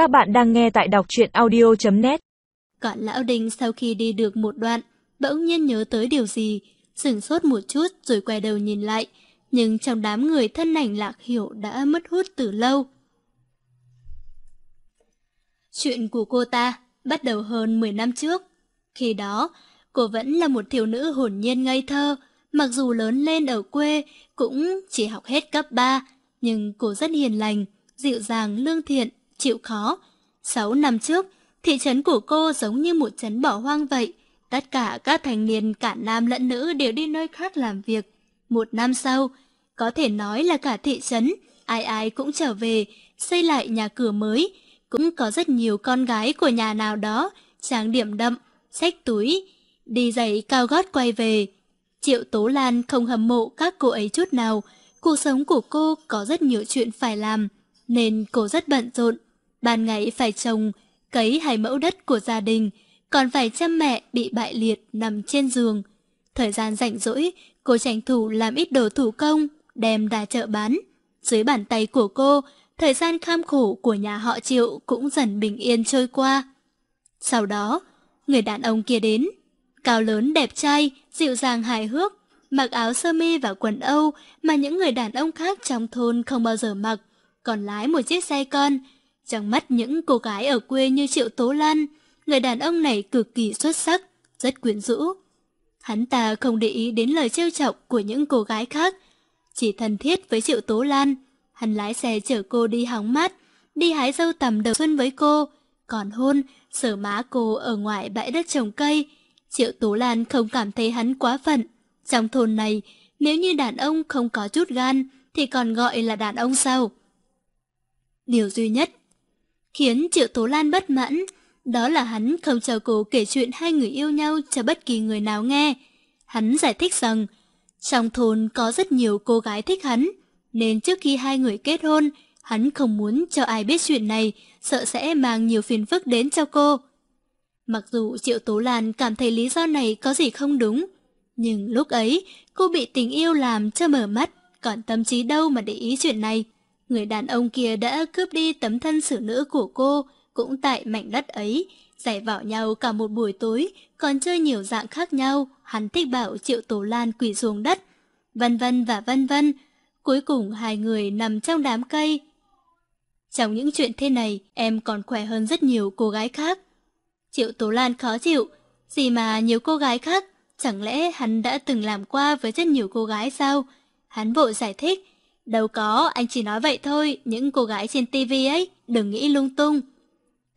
Các bạn đang nghe tại đọc truyện audio.net Còn lão đình sau khi đi được một đoạn, bỗng nhiên nhớ tới điều gì, sửng sốt một chút rồi quay đầu nhìn lại, nhưng trong đám người thân ảnh lạc hiểu đã mất hút từ lâu. Chuyện của cô ta bắt đầu hơn 10 năm trước. Khi đó, cô vẫn là một thiếu nữ hồn nhiên ngây thơ, mặc dù lớn lên ở quê cũng chỉ học hết cấp 3, nhưng cô rất hiền lành, dịu dàng, lương thiện, chịu khó. Sáu năm trước, thị trấn của cô giống như một trấn bỏ hoang vậy. Tất cả các thành niên cả nam lẫn nữ đều đi nơi khác làm việc. Một năm sau, có thể nói là cả thị trấn, ai ai cũng trở về, xây lại nhà cửa mới. Cũng có rất nhiều con gái của nhà nào đó, trang điểm đậm, xách túi, đi giày cao gót quay về. Triệu Tố Lan không hâm mộ các cô ấy chút nào, cuộc sống của cô có rất nhiều chuyện phải làm, nên cô rất bận rộn. Ban ngày phải trồng, cấy hai mẫu đất của gia đình, còn phải chăm mẹ bị bại liệt nằm trên giường. Thời gian rảnh rỗi, cô tranh thủ làm ít đồ thủ công, đem ra chợ bán. Dưới bàn tay của cô, thời gian kham khổ của nhà họ Triệu cũng dần bình yên trôi qua. Sau đó, người đàn ông kia đến, cao lớn đẹp trai, dịu dàng hài hước, mặc áo sơ mi và quần Âu mà những người đàn ông khác trong thôn không bao giờ mặc, còn lái một chiếc xe con. Trong mắt những cô gái ở quê như Triệu Tố Lan, người đàn ông này cực kỳ xuất sắc, rất quyến rũ. Hắn ta không để ý đến lời trêu chọc của những cô gái khác, chỉ thân thiết với Triệu Tố Lan. Hắn lái xe chở cô đi hóng mát, đi hái dâu tầm đầu xuân với cô, còn hôn, sở má cô ở ngoài bãi đất trồng cây. Triệu Tố Lan không cảm thấy hắn quá phận. Trong thôn này, nếu như đàn ông không có chút gan, thì còn gọi là đàn ông sao? Điều duy nhất khiến Triệu Tố Lan bất mãn, đó là hắn không cho cô kể chuyện hai người yêu nhau cho bất kỳ người nào nghe. Hắn giải thích rằng, trong thôn có rất nhiều cô gái thích hắn, nên trước khi hai người kết hôn, hắn không muốn cho ai biết chuyện này, sợ sẽ mang nhiều phiền phức đến cho cô. Mặc dù Triệu Tố Lan cảm thấy lý do này có gì không đúng, nhưng lúc ấy cô bị tình yêu làm cho mở mắt, còn tâm trí đâu mà để ý chuyện này. Người đàn ông kia đã cướp đi tấm thân xử nữ của cô, cũng tại mảnh đất ấy, giải vào nhau cả một buổi tối, còn chơi nhiều dạng khác nhau, hắn thích bảo Triệu Tố Lan quỳ xuống đất, vân vân và vân vân. Cuối cùng hai người nằm trong đám cây. Trong những chuyện thế này, em còn khỏe hơn rất nhiều cô gái khác. Triệu Tố Lan khó chịu, gì mà nhiều cô gái khác, chẳng lẽ hắn đã từng làm qua với rất nhiều cô gái sao? Hắn vội giải thích, đâu có, anh chỉ nói vậy thôi, những cô gái trên tivi ấy, đừng nghĩ lung tung.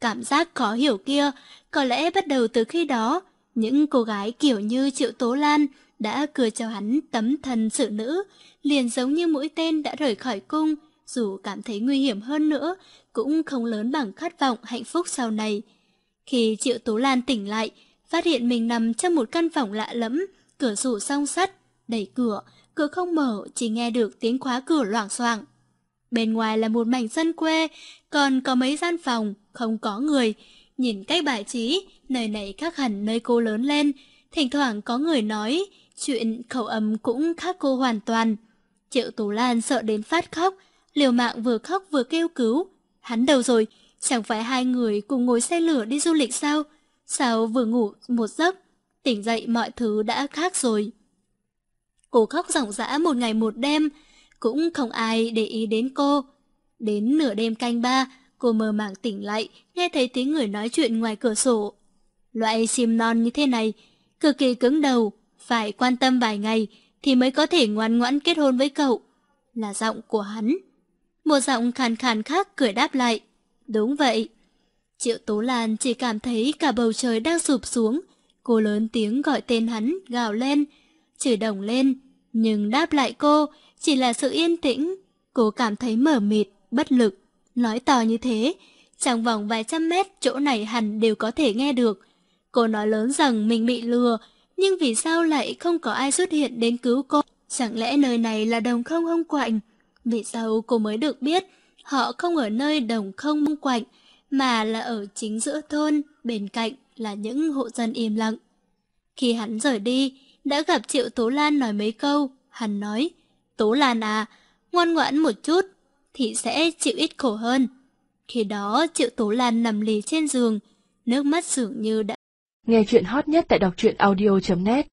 Cảm giác khó hiểu kia, có lẽ bắt đầu từ khi đó, những cô gái kiểu như Triệu Tố Lan đã cười cho hắn tấm thân sự nữ, liền giống như mũi tên đã rời khỏi cung, dù cảm thấy nguy hiểm hơn nữa, cũng không lớn bằng khát vọng hạnh phúc sau này. Khi Triệu Tố Lan tỉnh lại, phát hiện mình nằm trong một căn phòng lạ lẫm, cửa sổ song sắt, đẩy cửa, cửa không mở, chỉ nghe được tiếng khóa cửa loảng xoảng. Bên ngoài là một mảnh sân quê, còn có mấy gian phòng, không có người. Nhìn cách bài trí, nơi này khác hẳn nơi cô lớn lên. Thỉnh thoảng có người nói, chuyện khẩu âm cũng khác cô hoàn toàn. Triệu Tú Lan sợ đến phát khóc, liều mạng vừa khóc vừa kêu cứu. Hắn đâu rồi? Chẳng phải hai người cùng ngồi xe lửa đi du lịch sao? Sao vừa ngủ một giấc, tỉnh dậy mọi thứ đã khác rồi. Cô khóc ròng rã một ngày một đêm, cũng không ai để ý đến cô. Đến nửa đêm canh ba, cô mơ màng tỉnh lại, nghe thấy tiếng người nói chuyện ngoài cửa sổ. Loại sim non như thế này, cực kỳ cứng đầu, phải quan tâm vài ngày thì mới có thể ngoan ngoãn kết hôn với cậu. Là giọng của hắn. Một giọng khàn khàn khác cười đáp lại. Đúng vậy. Triệu Tố Lan chỉ cảm thấy cả bầu trời đang sụp xuống. Cô lớn tiếng gọi tên hắn, gào lên, chửi đồng lên. Nhưng đáp lại cô chỉ là sự yên tĩnh. Cô cảm thấy mở mịt, bất lực. Nói to như thế, trong vòng vài trăm mét chỗ này hẳn đều có thể nghe được. Cô nói lớn rằng mình bị lừa, nhưng vì sao lại không có ai xuất hiện đến cứu cô? Chẳng lẽ nơi này là đồng không hông quạnh? Vì sao cô mới được biết họ không ở nơi đồng không hông quạnh, mà là ở chính giữa thôn, bên cạnh là những hộ dân im lặng. Khi hắn rời đi, đã gặp Triệu Tố Lan nói mấy câu, hắn nói, Tố Lan à, ngoan ngoãn một chút, thì sẽ chịu ít khổ hơn. Khi đó Triệu Tố Lan nằm lì trên giường, nước mắt dường như đã... Nghe chuyện hot nhất tại đọc truyện audio.net